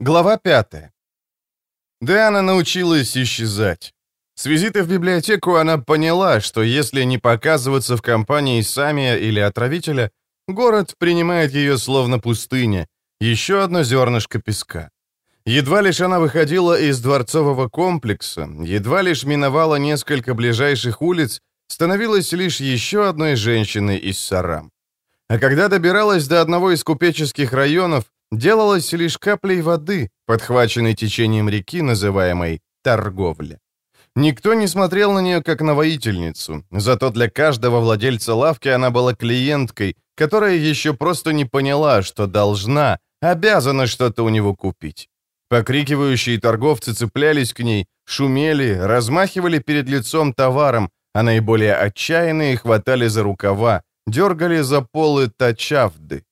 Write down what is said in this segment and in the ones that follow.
Глава 5. Диана научилась исчезать. С визита в библиотеку она поняла, что если не показываться в компании Самия или отравителя, город принимает ее словно пустыня, еще одно зернышко песка. Едва лишь она выходила из дворцового комплекса, едва лишь миновала несколько ближайших улиц, становилась лишь еще одной женщиной из Сарам. А когда добиралась до одного из купеческих районов, делалась лишь каплей воды, подхваченной течением реки, называемой торговля. Никто не смотрел на нее как на воительницу, зато для каждого владельца лавки она была клиенткой, которая еще просто не поняла, что должна, обязана что-то у него купить. Покрикивающие торговцы цеплялись к ней, шумели, размахивали перед лицом товаром, а наиболее отчаянные хватали за рукава, дергали за полы тачавды.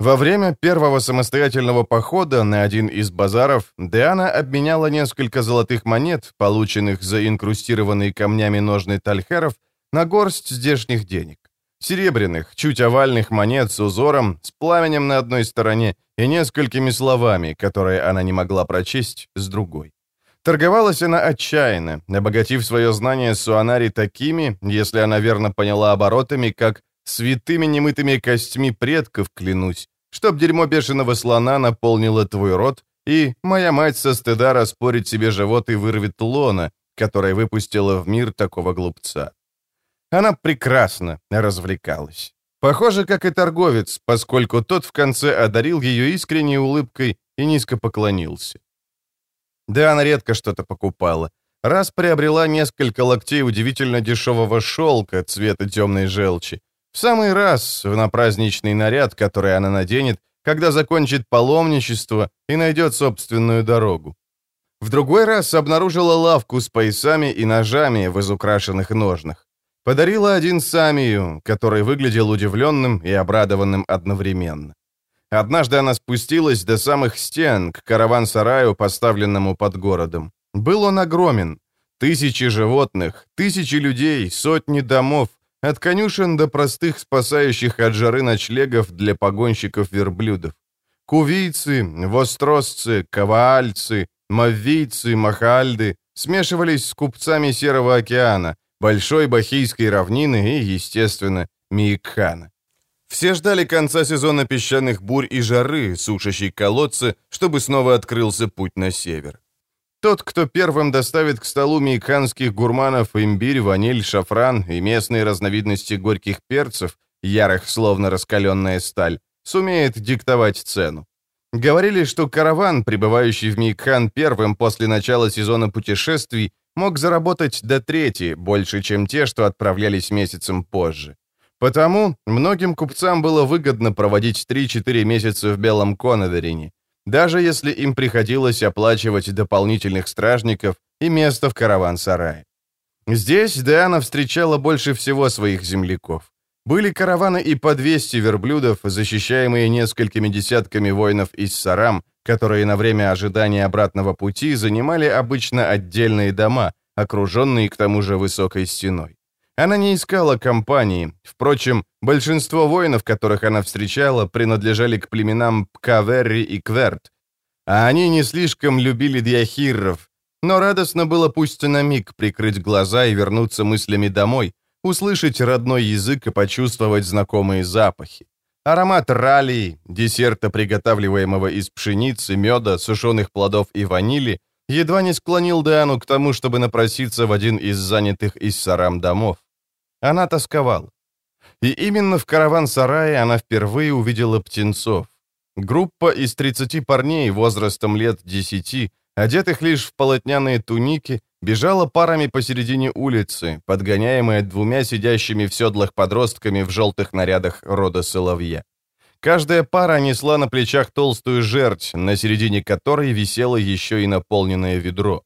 Во время первого самостоятельного похода на один из базаров Диана обменяла несколько золотых монет, полученных за инкрустированные камнями ножны тальхеров, на горсть здешних денег. Серебряных, чуть овальных монет с узором, с пламенем на одной стороне и несколькими словами, которые она не могла прочесть, с другой. Торговалась она отчаянно, обогатив свое знание Суанари такими, если она верно поняла оборотами, как Святыми немытыми костьми предков клянусь, чтоб дерьмо бешеного слона наполнило твой рот, и моя мать со стыда распорит себе живот и вырвет лона, которая выпустила в мир такого глупца. Она прекрасно развлекалась. Похоже, как и торговец, поскольку тот в конце одарил ее искренней улыбкой и низко поклонился. Да, она редко что-то покупала. Раз приобрела несколько локтей удивительно дешевого шелка цвета темной желчи, в самый раз на праздничный наряд, который она наденет, когда закончит паломничество и найдет собственную дорогу. В другой раз обнаружила лавку с поясами и ножами в изукрашенных ножнах. Подарила один Самию, который выглядел удивленным и обрадованным одновременно. Однажды она спустилась до самых стен к караван-сараю, поставленному под городом. Был он огромен. Тысячи животных, тысячи людей, сотни домов, от конюшен до простых спасающих от жары ночлегов для погонщиков-верблюдов. Кувийцы, востросцы, каваальцы, маввийцы, махальды смешивались с купцами Серого океана, Большой Бахийской равнины и, естественно, Миикхана. Все ждали конца сезона песчаных бурь и жары, сушащей колодцы, чтобы снова открылся путь на север. Тот, кто первым доставит к столу мейканских гурманов имбирь, ваниль, шафран и местные разновидности горьких перцев, ярых, словно раскаленная сталь, сумеет диктовать цену. Говорили, что караван, прибывающий в Мейкхан первым после начала сезона путешествий, мог заработать до трети, больше, чем те, что отправлялись месяцем позже. Потому многим купцам было выгодно проводить 3-4 месяца в Белом Коноверине, даже если им приходилось оплачивать дополнительных стражников и место в караван-сарае. Здесь Диана встречала больше всего своих земляков. Были караваны и по 200 верблюдов, защищаемые несколькими десятками воинов из Сарам, которые на время ожидания обратного пути занимали обычно отдельные дома, окруженные к тому же высокой стеной. Она не искала компании. Впрочем, большинство воинов, которых она встречала, принадлежали к племенам Пкаверри и Кверт. А они не слишком любили диахирров. Но радостно было пусть на миг прикрыть глаза и вернуться мыслями домой, услышать родной язык и почувствовать знакомые запахи. Аромат ралии, десерта, приготавливаемого из пшеницы, меда, сушеных плодов и ванили, едва не склонил Диану к тому, чтобы напроситься в один из занятых из сарам домов. Она тосковала. И именно в караван-сарае она впервые увидела птенцов. Группа из 30 парней возрастом лет 10, одетых лишь в полотняные туники, бежала парами посередине улицы, подгоняемая двумя сидящими в седлах подростками в желтых нарядах рода соловья. Каждая пара несла на плечах толстую жерть, на середине которой висело еще и наполненное ведро.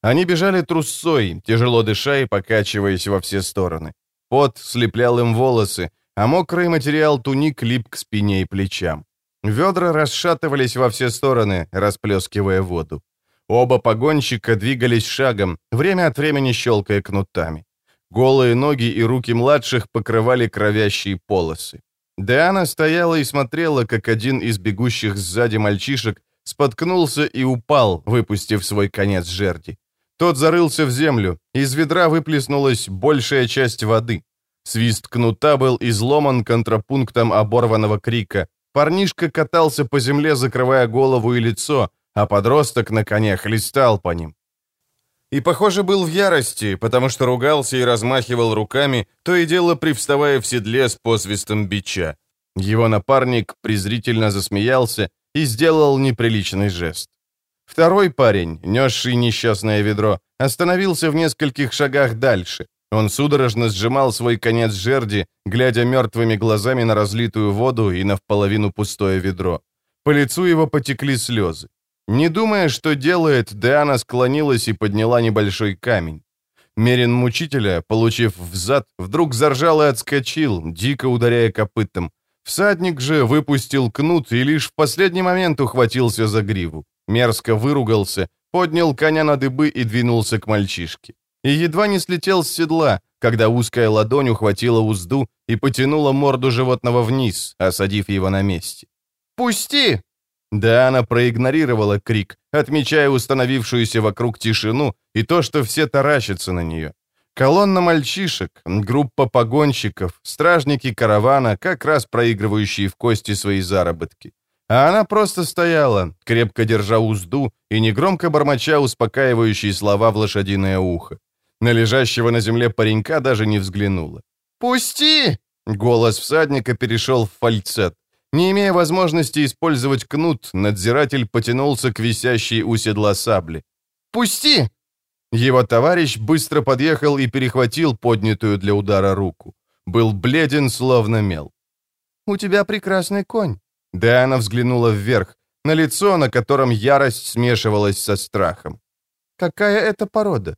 Они бежали трусцой, тяжело дыша и покачиваясь во все стороны. Пот слеплял им волосы, а мокрый материал туник лип к спине и плечам. Ведра расшатывались во все стороны, расплескивая воду. Оба погонщика двигались шагом, время от времени щелкая кнутами. Голые ноги и руки младших покрывали кровящие полосы. Диана стояла и смотрела, как один из бегущих сзади мальчишек споткнулся и упал, выпустив свой конец жерди. Тот зарылся в землю, из ведра выплеснулась большая часть воды. Свист кнута был изломан контрапунктом оборванного крика. Парнишка катался по земле, закрывая голову и лицо, а подросток на коне хлестал по ним. И, похоже, был в ярости, потому что ругался и размахивал руками, то и дело привставая в седле с посвистом бича. Его напарник презрительно засмеялся и сделал неприличный жест. Второй парень, несший несчастное ведро, остановился в нескольких шагах дальше. Он судорожно сжимал свой конец жерди, глядя мертвыми глазами на разлитую воду и на вполовину пустое ведро. По лицу его потекли слезы. Не думая, что делает, Диана склонилась и подняла небольшой камень. Мерин мучителя, получив взад, вдруг заржал и отскочил, дико ударяя копытом. Всадник же выпустил кнут и лишь в последний момент ухватился за гриву. Мерзко выругался, поднял коня на дыбы и двинулся к мальчишке. И едва не слетел с седла, когда узкая ладонь ухватила узду и потянула морду животного вниз, осадив его на месте. «Пусти!» Да, она проигнорировала крик, отмечая установившуюся вокруг тишину и то, что все таращатся на нее. Колонна мальчишек, группа погонщиков, стражники каравана, как раз проигрывающие в кости свои заработки. А она просто стояла, крепко держа узду и негромко бормоча успокаивающие слова в лошадиное ухо. На лежащего на земле паренька даже не взглянула. «Пусти!» Голос всадника перешел в фальцет. Не имея возможности использовать кнут, надзиратель потянулся к висящей у седла сабли. «Пусти!» Его товарищ быстро подъехал и перехватил поднятую для удара руку. Был бледен, словно мел. «У тебя прекрасный конь». Диана взглянула вверх, на лицо, на котором ярость смешивалась со страхом. «Какая это порода?»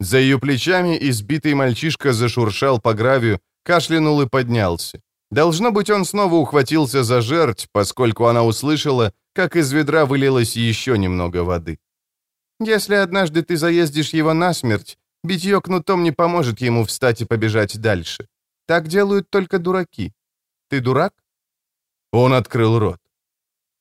За ее плечами избитый мальчишка зашуршал по гравию, кашлянул и поднялся. Должно быть, он снова ухватился за жерть, поскольку она услышала, как из ведра вылилось еще немного воды. Если однажды ты заездишь его насмерть, битье кнутом не поможет ему встать и побежать дальше. Так делают только дураки. Ты дурак?» Он открыл рот.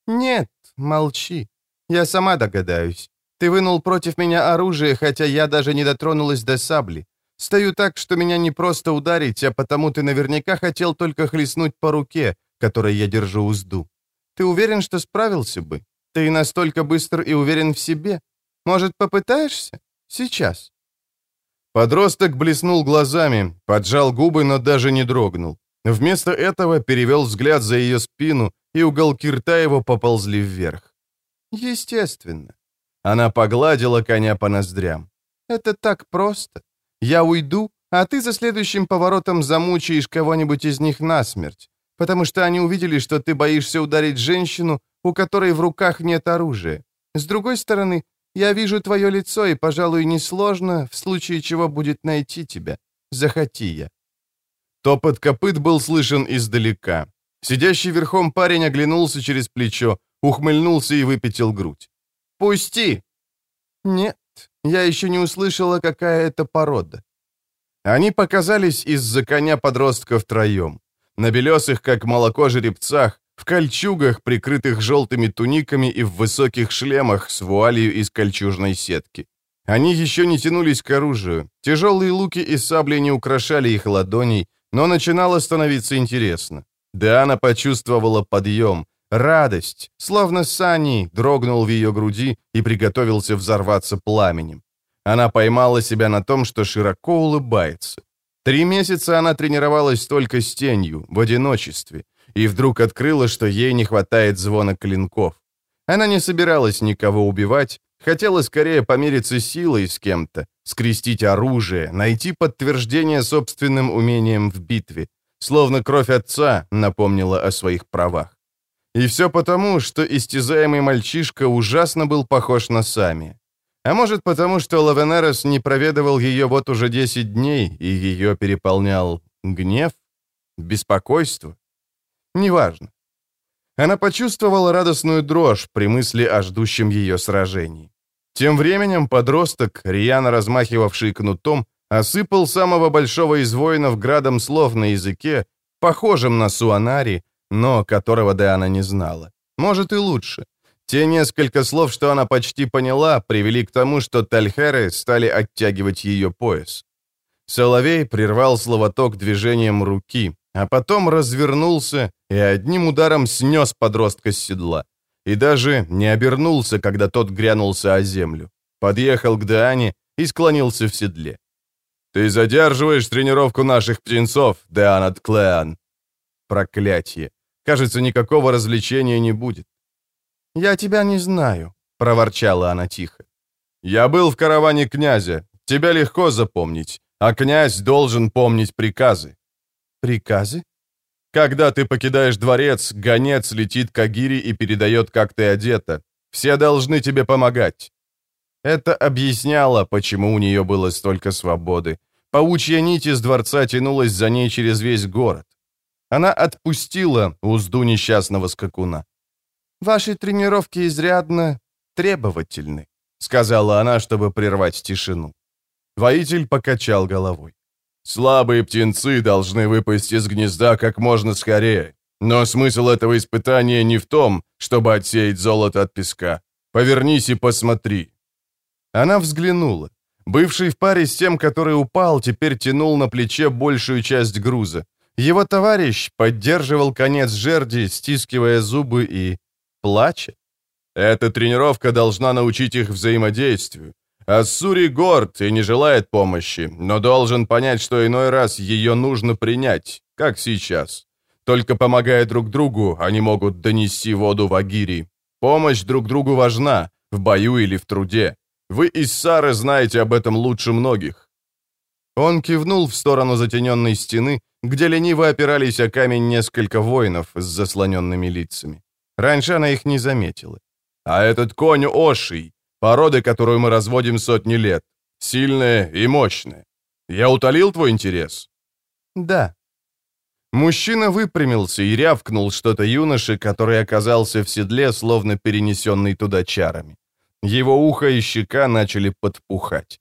«Нет, молчи. Я сама догадаюсь. Ты вынул против меня оружие, хотя я даже не дотронулась до сабли. Стою так, что меня не просто ударить, а потому ты наверняка хотел только хлестнуть по руке, которой я держу узду. Ты уверен, что справился бы? Ты настолько быстр и уверен в себе, может, попытаешься? Сейчас». Подросток блеснул глазами, поджал губы, но даже не дрогнул. Вместо этого перевел взгляд за ее спину, и уголки рта его поползли вверх. «Естественно». Она погладила коня по ноздрям. «Это так просто. Я уйду, а ты за следующим поворотом замучаешь кого-нибудь из них насмерть, потому что они увидели, что ты боишься ударить женщину, у которой в руках нет оружия. С другой стороны, я вижу твое лицо, и, пожалуй, несложно, в случае чего будет найти тебя. Захоти я». Топот копыт был слышен издалека. Сидящий верхом парень оглянулся через плечо, ухмыльнулся и выпятил грудь. «Пусти!» «Нет, я еще не услышала, какая это порода». Они показались из-за коня подростка втроем. На белесых, как молоко, жеребцах, в кольчугах, прикрытых желтыми туниками и в высоких шлемах с вуалью из кольчужной сетки. Они еще не тянулись к оружию. Тяжелые луки и сабли не украшали их ладоней, но начинало становиться интересно. Диана почувствовала подъем, радость, словно сани дрогнул в ее груди и приготовился взорваться пламенем. Она поймала себя на том, что широко улыбается. Три месяца она тренировалась только с тенью, в одиночестве, и вдруг открыла, что ей не хватает звона клинков. Она не собиралась никого убивать, хотела скорее помериться силой с кем-то, скрестить оружие, найти подтверждение собственным умением в битве, словно кровь отца напомнила о своих правах. И все потому, что истязаемый мальчишка ужасно был похож на Сами. А может потому, что Лавенерос не проведывал ее вот уже 10 дней, и ее переполнял гнев, беспокойство? Неважно. Она почувствовала радостную дрожь при мысли о ждущем ее сражении. Тем временем подросток, рьяно размахивавший кнутом, осыпал самого большого из воинов градом слов на языке, похожим на суанари, но которого Диана не знала. Может и лучше. Те несколько слов, что она почти поняла, привели к тому, что тальхеры стали оттягивать ее пояс. Соловей прервал словоток движением руки, а потом развернулся и одним ударом снес подростка с седла. И даже не обернулся, когда тот грянулся о землю. Подъехал к Диане и склонился в седле. «Ты задерживаешь тренировку наших птенцов, Деанат Клеан!» Проклятие! Кажется, никакого развлечения не будет. «Я тебя не знаю», — проворчала она тихо. «Я был в караване князя. Тебя легко запомнить, а князь должен помнить приказы». «Приказы?» «Когда ты покидаешь дворец, гонец летит к Агире и передает, как ты одета. Все должны тебе помогать». Это объясняло, почему у нее было столько свободы. Паучья нить из дворца тянулась за ней через весь город. Она отпустила узду несчастного скакуна. «Ваши тренировки изрядно требовательны», — сказала она, чтобы прервать тишину. Воитель покачал головой. «Слабые птенцы должны выпасть из гнезда как можно скорее. Но смысл этого испытания не в том, чтобы отсеять золото от песка. Повернись и посмотри». Она взглянула. Бывший в паре с тем, который упал, теперь тянул на плече большую часть груза. Его товарищ поддерживал конец жерди, стискивая зубы и плача. Эта тренировка должна научить их взаимодействию. Ассури горд и не желает помощи, но должен понять, что иной раз ее нужно принять, как сейчас. Только помогая друг другу, они могут донести воду в Агири. Помощь друг другу важна, в бою или в труде. Вы из Сары знаете об этом лучше многих». Он кивнул в сторону затененной стены, где лениво опирались о камень несколько воинов с заслоненными лицами. Раньше она их не заметила. А этот конь Оший, породы, которую мы разводим сотни лет. Сильная и мощная. Я утолил твой интерес? Да. Мужчина выпрямился и рявкнул что-то юноше, который оказался в седле, словно перенесенный туда чарами. Его ухо и щека начали подпухать.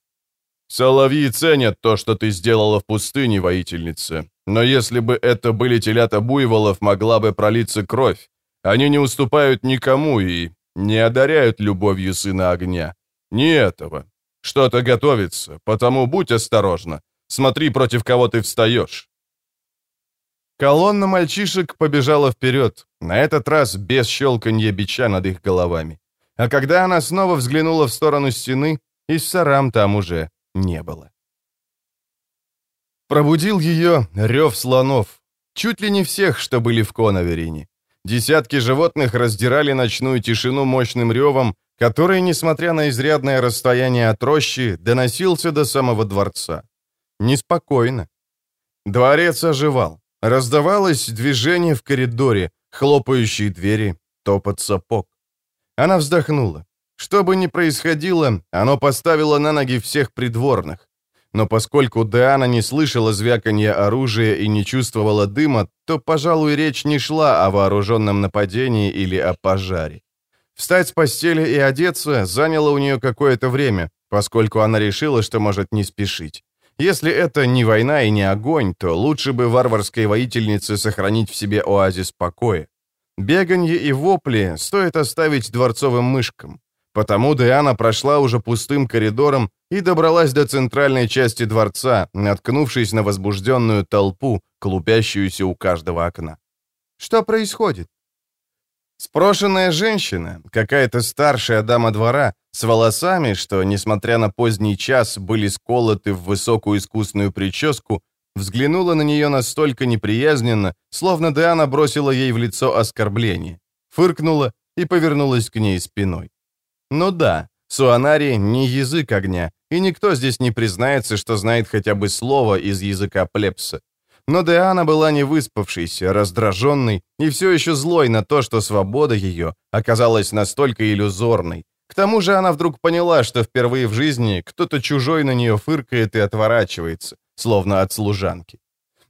«Соловьи ценят то, что ты сделала в пустыне, воительница. Но если бы это были телята буйволов, могла бы пролиться кровь. Они не уступают никому и не одаряют любовью сына огня. Не этого. Что-то готовится, потому будь осторожна. Смотри, против кого ты встаешь». Колонна мальчишек побежала вперед, на этот раз без щелканья бича над их головами. А когда она снова взглянула в сторону стены, и сарам там уже не было. Пробудил ее рев слонов. Чуть ли не всех, что были в Коноверине. Десятки животных раздирали ночную тишину мощным ревом, который, несмотря на изрядное расстояние от рощи, доносился до самого дворца. Неспокойно. Дворец оживал. Раздавалось движение в коридоре, хлопающие двери, топот сапог. Она вздохнула. Что бы ни происходило, оно поставило на ноги всех придворных. Но поскольку Диана не слышала звяканья оружия и не чувствовала дыма, то, пожалуй, речь не шла о вооруженном нападении или о пожаре. Встать с постели и одеться заняло у нее какое-то время, поскольку она решила, что может не спешить. Если это не война и не огонь, то лучше бы варварской воительнице сохранить в себе оазис покоя. Беганье и вопли стоит оставить дворцовым мышкам. Потому Диана прошла уже пустым коридором и добралась до центральной части дворца, наткнувшись на возбужденную толпу, клубящуюся у каждого окна. Что происходит? Спрошенная женщина, какая-то старшая дама двора, с волосами, что, несмотря на поздний час, были сколоты в высокую искусную прическу, взглянула на нее настолько неприязненно, словно Диана бросила ей в лицо оскорбление, фыркнула и повернулась к ней спиной. Ну да, суанари не язык огня, и никто здесь не признается, что знает хотя бы слово из языка плебса. Но Диана была не выспавшейся, раздраженной и все еще злой на то, что свобода ее оказалась настолько иллюзорной. К тому же она вдруг поняла, что впервые в жизни кто-то чужой на нее фыркает и отворачивается, словно от служанки.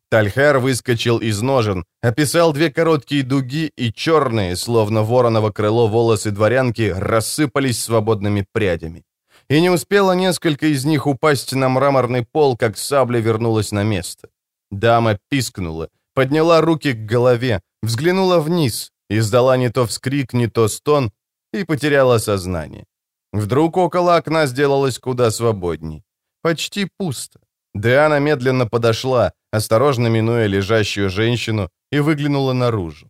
Тальхар выскочил из ножен, описал две короткие дуги, и черные, словно вороново крыло волосы дворянки, рассыпались свободными прядями. И не успело несколько из них упасть на мраморный пол, как сабля вернулась на место. Дама пискнула, подняла руки к голове, взглянула вниз, издала не то вскрик, не то стон, и потеряла сознание. Вдруг около окна сделалось куда свободней. Почти пусто. Диана медленно подошла, осторожно минуя лежащую женщину, и выглянула наружу.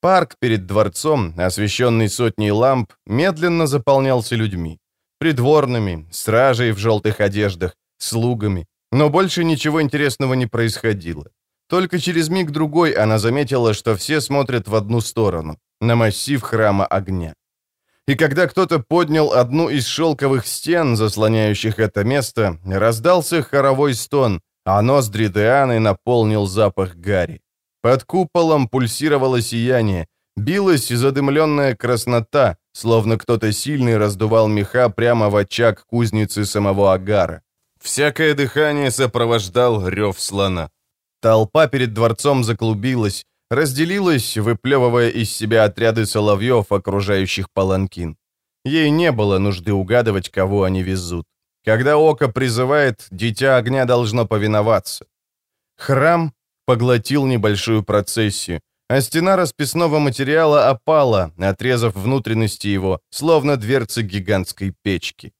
Парк перед дворцом, освещенный сотней ламп, медленно заполнялся людьми. Придворными, стражей в желтых одеждах, слугами. Но больше ничего интересного не происходило. Только через миг-другой она заметила, что все смотрят в одну сторону, на массив храма огня. И когда кто-то поднял одну из шелковых стен, заслоняющих это место, раздался хоровой стон, а ноздри Дианы наполнил запах гари. Под куполом пульсировало сияние, билась задымленная краснота, словно кто-то сильный раздувал меха прямо в очаг кузницы самого Агара. Всякое дыхание сопровождал рев слона. Толпа перед дворцом заклубилась, разделилась, выплевывая из себя отряды соловьев, окружающих паланкин. Ей не было нужды угадывать, кого они везут. Когда око призывает, дитя огня должно повиноваться. Храм поглотил небольшую процессию, а стена расписного материала опала, отрезав внутренности его, словно дверцы гигантской печки.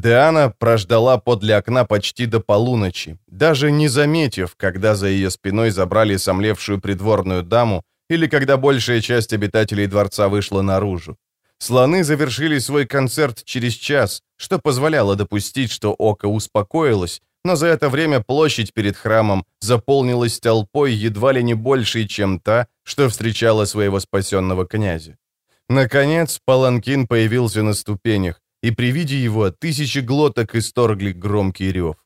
Диана прождала подле окна почти до полуночи, даже не заметив, когда за ее спиной забрали сомлевшую придворную даму или когда большая часть обитателей дворца вышла наружу. Слоны завершили свой концерт через час, что позволяло допустить, что око успокоилось, но за это время площадь перед храмом заполнилась толпой едва ли не большей, чем та, что встречала своего спасенного князя. Наконец, Паланкин появился на ступенях, и при виде его тысячи глоток исторгли громкий рев.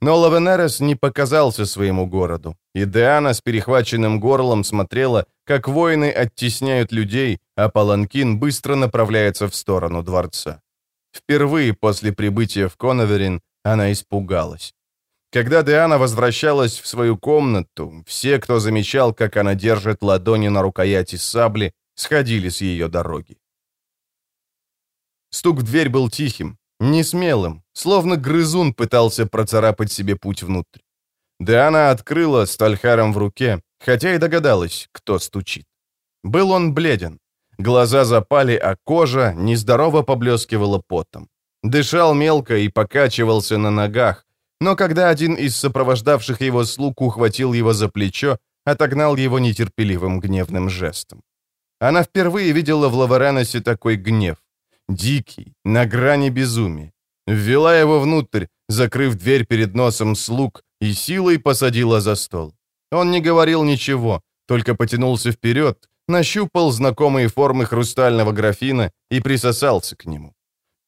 Но Лавенерес не показался своему городу, и Диана с перехваченным горлом смотрела, как воины оттесняют людей, а Паланкин быстро направляется в сторону дворца. Впервые после прибытия в Коноверин она испугалась. Когда Диана возвращалась в свою комнату, все, кто замечал, как она держит ладони на рукояти сабли, сходили с ее дороги. Стук в дверь был тихим, несмелым, словно грызун пытался процарапать себе путь внутрь. Диана открыла с тальхаром в руке, хотя и догадалась, кто стучит. Был он бледен. Глаза запали, а кожа нездорово поблескивала потом. Дышал мелко и покачивался на ногах, но когда один из сопровождавших его слуг ухватил его за плечо, отогнал его нетерпеливым гневным жестом. Она впервые видела в Лавареносе такой гнев дикий, на грани безумия. Ввела его внутрь, закрыв дверь перед носом слуг, и силой посадила за стол. Он не говорил ничего, только потянулся вперед, нащупал знакомые формы хрустального графина и присосался к нему.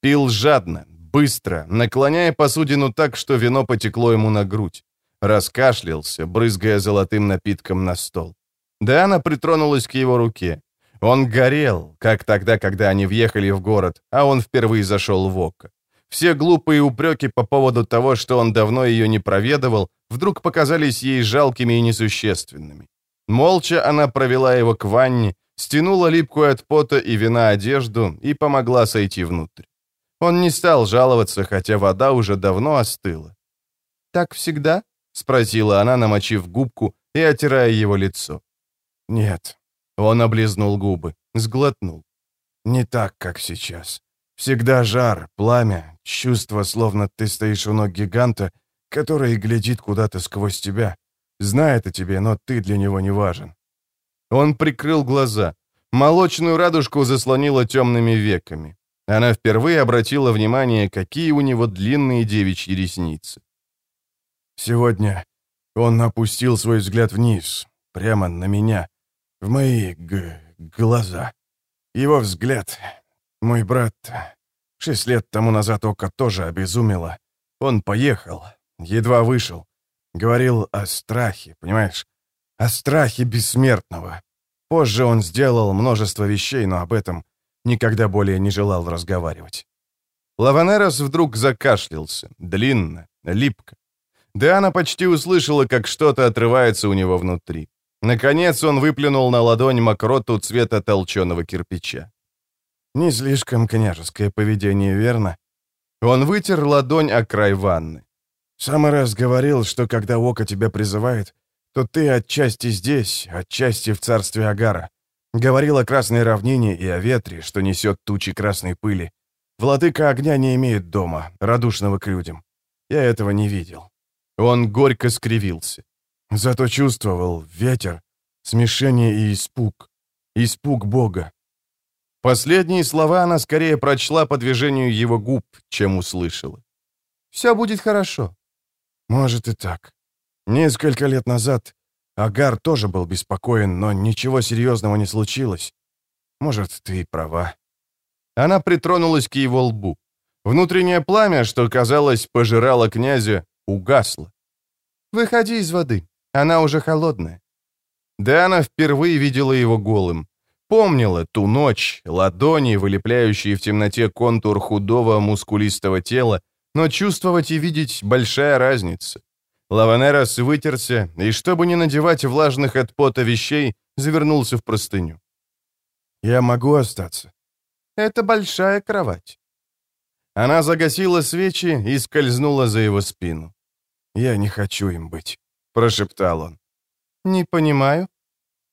Пил жадно, быстро, наклоняя посудину так, что вино потекло ему на грудь. Раскашлялся, брызгая золотым напитком на стол. Диана притронулась к его руке. Он горел, как тогда, когда они въехали в город, а он впервые зашел в око. Все глупые упреки по поводу того, что он давно ее не проведывал, вдруг показались ей жалкими и несущественными. Молча она провела его к ванне, стянула липкую от пота и вина одежду и помогла сойти внутрь. Он не стал жаловаться, хотя вода уже давно остыла. «Так всегда?» — спросила она, намочив губку и отирая его лицо. «Нет», он облизнул губы, сглотнул. «Не так, как сейчас. Всегда жар, пламя, чувство, словно ты стоишь у ног гиганта, который глядит куда-то сквозь тебя. Знает о тебе, но ты для него не важен». Он прикрыл глаза. Молочную радужку заслонила темными веками. Она впервые обратила внимание, какие у него длинные девичьи ресницы. «Сегодня он опустил свой взгляд вниз, прямо на меня, в мои г глаза. Его взгляд. Мой брат... Шесть лет тому назад Ока тоже обезумело. Он поехал, едва вышел. Говорил о страхе, понимаешь? О страхе бессмертного. Позже он сделал множество вещей, но об этом никогда более не желал разговаривать. Лаванерос вдруг закашлялся, длинно, липко. Диана почти услышала, как что-то отрывается у него внутри. Наконец он выплюнул на ладонь мокроту цвета толченого кирпича. «Не слишком княжеское поведение, верно?» Он вытер ладонь о край ванны. «Самый раз говорил, что когда Ока тебя призывает, то ты отчасти здесь, отчасти в царстве Агара. Говорил о красной равнине и о ветре, что несет тучи красной пыли. Владыка огня не имеет дома, радушного к людям. Я этого не видел. Он горько скривился. Зато чувствовал ветер, смешение и испуг. Испуг Бога. Последние слова она скорее прочла по движению его губ, чем услышала. «Все будет хорошо». «Может и так. Несколько лет назад Агар тоже был беспокоен, но ничего серьезного не случилось. Может, ты и права». Она притронулась к его лбу. Внутреннее пламя, что, казалось, пожирало князя, угасло. «Выходи из воды, она уже холодная». Да она впервые видела его голым. Помнила ту ночь, ладони, вылепляющие в темноте контур худого мускулистого тела, но чувствовать и видеть большая разница. Лаванерос вытерся и, чтобы не надевать влажных от пота вещей, завернулся в простыню. «Я могу остаться?» «Это большая кровать». Она загасила свечи и скользнула за его спину. «Я не хочу им быть», — прошептал он. «Не понимаю».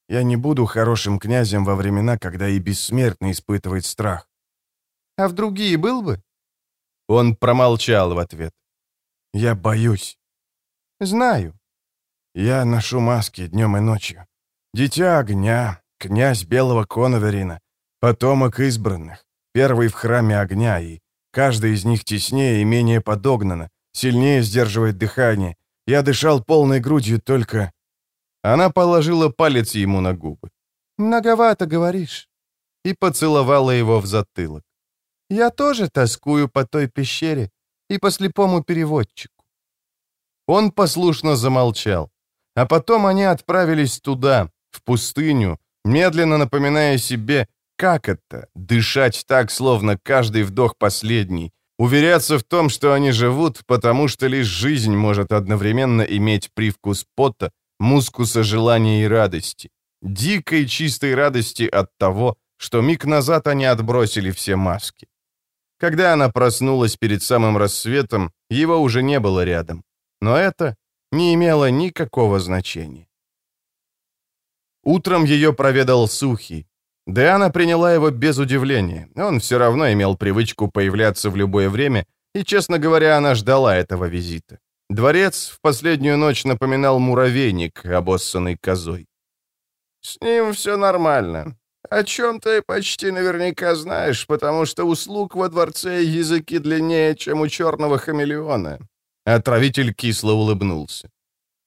«Я не буду хорошим князем во времена, когда и бессмертный испытывает страх». «А в другие был бы?» Он промолчал в ответ. «Я боюсь». «Знаю». «Я ношу маски днем и ночью. Дитя огня, князь белого коноверина, потомок избранных, первый в храме огня, и каждый из них теснее и менее подогнано, сильнее сдерживает дыхание. Я дышал полной грудью только...» Она положила палец ему на губы. «Многовато говоришь». И поцеловала его в затылок. «Я тоже тоскую по той пещере и по слепому переводчику». Он послушно замолчал. А потом они отправились туда, в пустыню, медленно напоминая себе, как это — дышать так, словно каждый вдох последний, уверяться в том, что они живут, потому что лишь жизнь может одновременно иметь привкус пота, мускуса желания и радости, дикой чистой радости от того, что миг назад они отбросили все маски. Когда она проснулась перед самым рассветом, его уже не было рядом. Но это не имело никакого значения. Утром ее проведал Сухий. Диана приняла его без удивления. Он все равно имел привычку появляться в любое время, и, честно говоря, она ждала этого визита. Дворец в последнюю ночь напоминал муравейник, обоссанный козой. «С ним все нормально. О чем ты почти наверняка знаешь, потому что у слуг во дворце языки длиннее, чем у черного хамелеона». Отравитель кисло улыбнулся.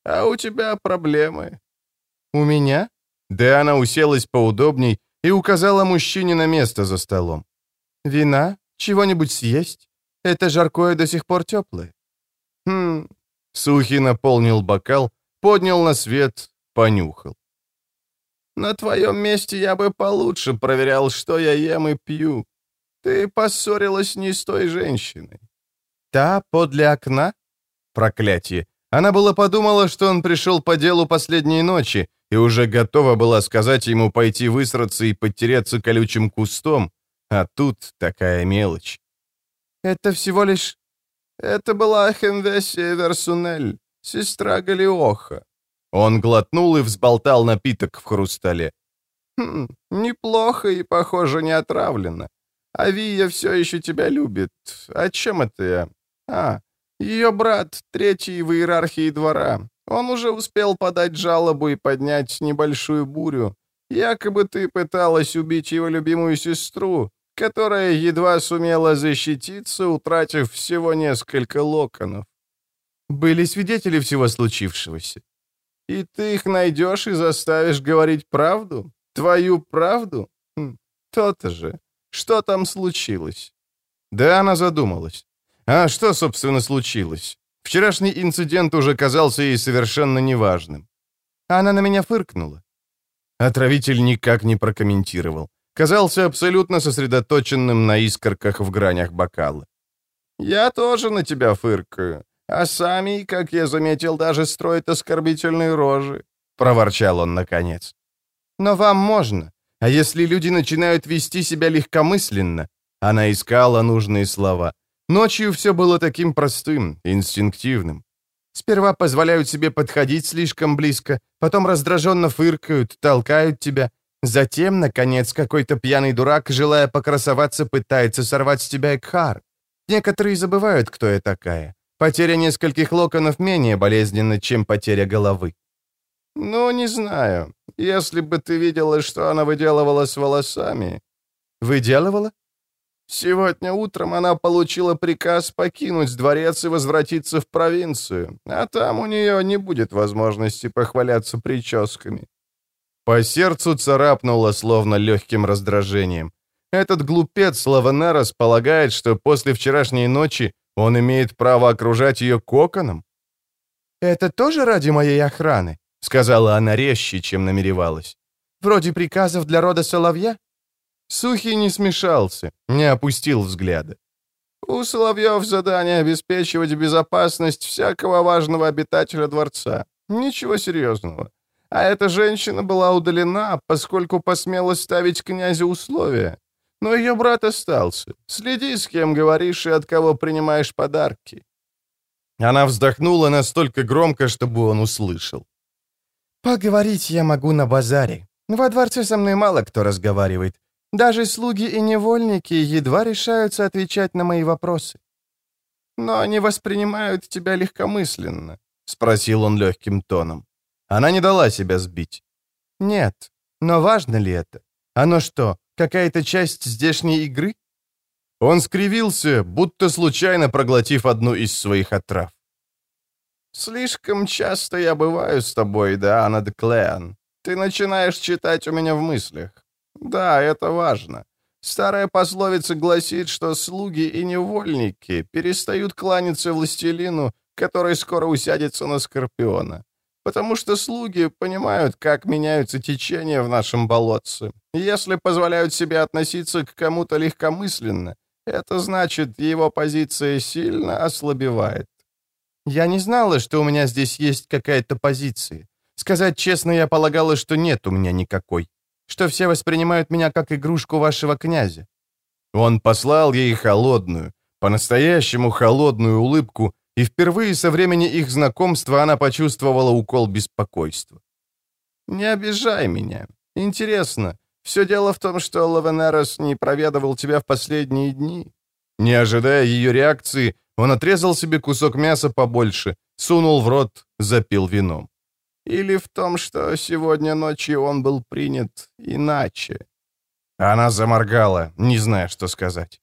«А у тебя проблемы». «У меня?» Диана уселась поудобней и указала мужчине на место за столом. «Вина? Чего-нибудь съесть? Это жаркое до сих пор теплое». «Хм...» Сухий наполнил бокал, поднял на свет, понюхал. «На твоем месте я бы получше проверял, что я ем и пью. Ты поссорилась не с той женщиной». «Та подле окна?» Проклятие. Она была подумала, что он пришел по делу последней ночи и уже готова была сказать ему пойти высраться и подтереться колючим кустом, а тут такая мелочь. «Это всего лишь это была Хенвесия Версунель, сестра Галиоха. Он глотнул и взболтал напиток в хрустале. Хм, неплохо и, похоже, не отравлено. Авия все еще тебя любит. А чем это я? А, ее брат, третий в иерархии двора. Он уже успел подать жалобу и поднять небольшую бурю. Якобы ты пыталась убить его любимую сестру, которая едва сумела защититься, утратив всего несколько локонов. Были свидетели всего случившегося. И ты их найдешь и заставишь говорить правду? Твою правду? Хм, То-то же. Что там случилось? Да, она задумалась. А что, собственно, случилось? Вчерашний инцидент уже казался ей совершенно неважным. Она на меня фыркнула. Отравитель никак не прокомментировал казался абсолютно сосредоточенным на искорках в гранях бокала. «Я тоже на тебя фыркаю, а сами, как я заметил, даже строят оскорбительные рожи», — проворчал он наконец. «Но вам можно. А если люди начинают вести себя легкомысленно?» Она искала нужные слова. Ночью все было таким простым, инстинктивным. Сперва позволяют себе подходить слишком близко, потом раздраженно фыркают, толкают тебя, Затем, наконец, какой-то пьяный дурак, желая покрасоваться, пытается сорвать с тебя Экхар. Некоторые забывают, кто я такая. Потеря нескольких локонов менее болезненна, чем потеря головы. «Ну, не знаю. Если бы ты видела, что она выделывала с волосами...» «Выделывала?» «Сегодня утром она получила приказ покинуть дворец и возвратиться в провинцию, а там у нее не будет возможности похваляться прическами». По сердцу царапнуло, словно легким раздражением. Этот глупец Лаванерос полагает, что после вчерашней ночи он имеет право окружать ее коконом? «Это тоже ради моей охраны?» — сказала она резче, чем намеревалась. «Вроде приказов для рода Соловья?» Сухий не смешался, не опустил взгляда. «У Соловьев задание обеспечивать безопасность всякого важного обитателя дворца. Ничего серьезного. А эта женщина была удалена, поскольку посмела ставить князю условия. Но ее брат остался. Следи, с кем говоришь и от кого принимаешь подарки». Она вздохнула настолько громко, чтобы он услышал. «Поговорить я могу на базаре. Во дворце со мной мало кто разговаривает. Даже слуги и невольники едва решаются отвечать на мои вопросы». «Но они воспринимают тебя легкомысленно», — спросил он легким тоном. Она не дала себя сбить. «Нет. Но важно ли это? Оно что, какая-то часть здешней игры?» Он скривился, будто случайно проглотив одну из своих отрав. «Слишком часто я бываю с тобой, да, Анна Клеан. Ты начинаешь читать у меня в мыслях. Да, это важно. Старая пословица гласит, что слуги и невольники перестают кланяться властелину, который скоро усядется на Скорпиона. Потому что слуги понимают, как меняются течения в нашем болотце. Если позволяют себе относиться к кому-то легкомысленно, это значит, его позиция сильно ослабевает. Я не знала, что у меня здесь есть какая-то позиция. Сказать честно, я полагала, что нет у меня никакой. Что все воспринимают меня как игрушку вашего князя. Он послал ей холодную, по-настоящему холодную улыбку, и впервые со времени их знакомства она почувствовала укол беспокойства. «Не обижай меня. Интересно, все дело в том, что Лавенерос не проведывал тебя в последние дни?» Не ожидая ее реакции, он отрезал себе кусок мяса побольше, сунул в рот, запил вином. «Или в том, что сегодня ночью он был принят иначе?» Она заморгала, не зная, что сказать.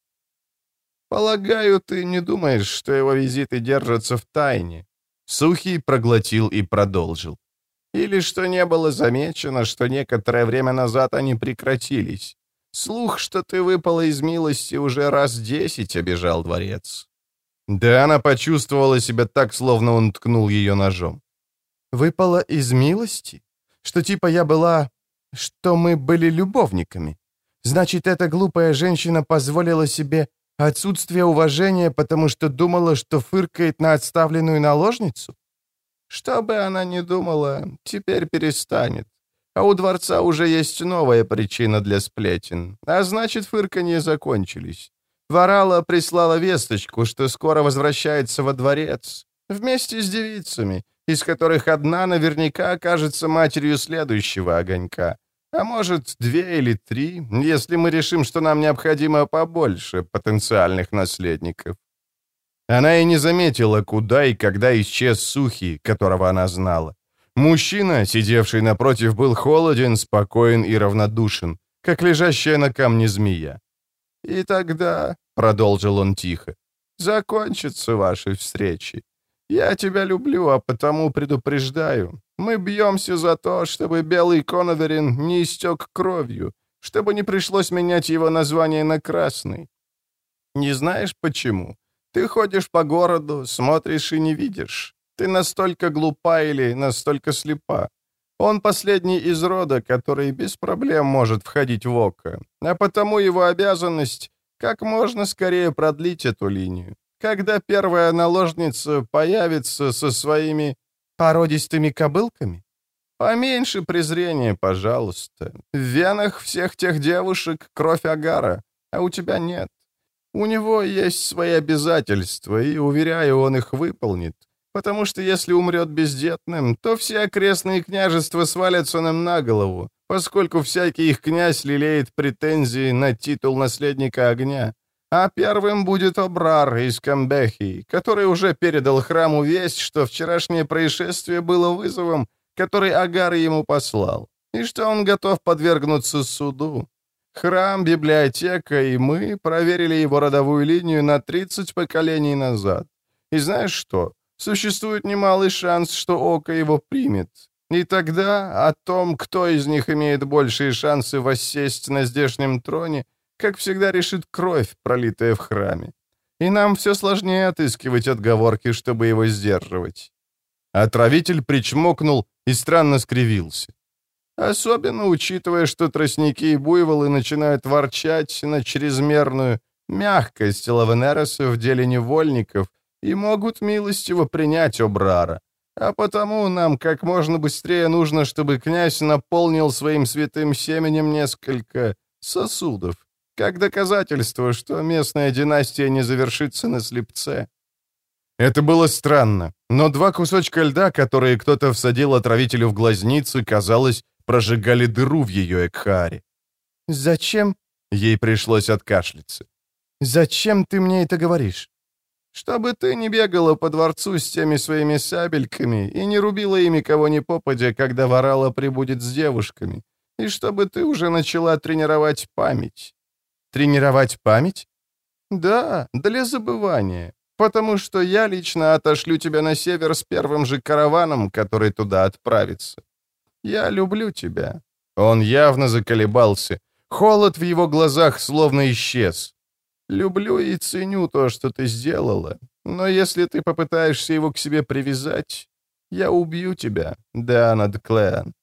«Полагаю, ты не думаешь, что его визиты держатся в тайне?» Сухий проглотил и продолжил. «Или что не было замечено, что некоторое время назад они прекратились. Слух, что ты выпала из милости, уже раз десять обижал дворец». Да она почувствовала себя так, словно он ткнул ее ножом. «Выпала из милости? Что типа я была... что мы были любовниками? Значит, эта глупая женщина позволила себе Отсутствие уважения, потому что думала, что фыркает на отставленную наложницу? Что бы она ни думала, теперь перестанет. А у дворца уже есть новая причина для сплетен. А значит, фырканье закончились. Варала прислала весточку, что скоро возвращается во дворец. Вместе с девицами, из которых одна наверняка окажется матерью следующего огонька. А может, две или три, если мы решим, что нам необходимо побольше потенциальных наследников. Она и не заметила, куда и когда исчез Сухий, которого она знала. Мужчина, сидевший напротив, был холоден, спокоен и равнодушен, как лежащая на камне змея. «И тогда», — продолжил он тихо, — «закончатся ваши встречи. Я тебя люблю, а потому предупреждаю. Мы бьемся за то, чтобы белый Коноверин не истек кровью, чтобы не пришлось менять его название на красный. Не знаешь почему? Ты ходишь по городу, смотришь и не видишь. Ты настолько глупа или настолько слепа. Он последний из рода, который без проблем может входить в око, а потому его обязанность как можно скорее продлить эту линию. Когда первая наложница появится со своими породистыми кобылками? Поменьше презрения, пожалуйста. В венах всех тех девушек кровь агара, а у тебя нет. У него есть свои обязательства, и, уверяю, он их выполнит. Потому что если умрет бездетным, то все окрестные княжества свалятся нам на голову, поскольку всякий их князь лелеет претензии на титул наследника огня. А первым будет Обрар из Камбехии, который уже передал храму весть, что вчерашнее происшествие было вызовом, который Агар ему послал, и что он готов подвергнуться суду. Храм, библиотека и мы проверили его родовую линию на 30 поколений назад. И знаешь что? Существует немалый шанс, что Око его примет. И тогда о том, кто из них имеет большие шансы воссесть на здешнем троне, как всегда решит кровь, пролитая в храме. И нам все сложнее отыскивать отговорки, чтобы его сдерживать. Отравитель причмокнул и странно скривился. Особенно учитывая, что тростники и буйволы начинают ворчать на чрезмерную мягкость Лавенереса в деле невольников и могут милостиво принять Обрара. А потому нам как можно быстрее нужно, чтобы князь наполнил своим святым семенем несколько сосудов, как доказательство, что местная династия не завершится на слепце. Это было странно, но два кусочка льда, которые кто-то всадил отравителю в глазницы, казалось, прожигали дыру в ее экхаре. «Зачем?» — ей пришлось откашляться. «Зачем ты мне это говоришь?» «Чтобы ты не бегала по дворцу с теми своими сабельками и не рубила ими кого ни попадя, когда ворала прибудет с девушками, и чтобы ты уже начала тренировать память». «Тренировать память?» «Да, для забывания, потому что я лично отошлю тебя на север с первым же караваном, который туда отправится. Я люблю тебя». Он явно заколебался. Холод в его глазах словно исчез. «Люблю и ценю то, что ты сделала, но если ты попытаешься его к себе привязать, я убью тебя, Диана Дклеан,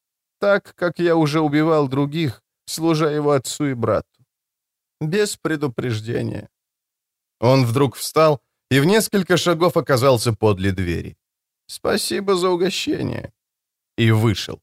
так, как я уже убивал других, служа его отцу и брату. Без предупреждения». Он вдруг встал и в несколько шагов оказался подле двери. «Спасибо за угощение». И вышел.